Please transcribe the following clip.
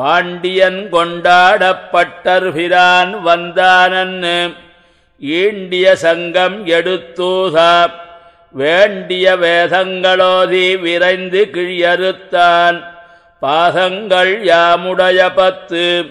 பாண்டியன் கொண்டாடப்பட்டர்பிரான் வந்தானன்னு ஈண்டிய சங்கம் எடுத்தூசா வேண்டிய வேதங்களோதி விரைந்து கிழியறுத்தான். பாசங்கள் யாமுடைய பத்து.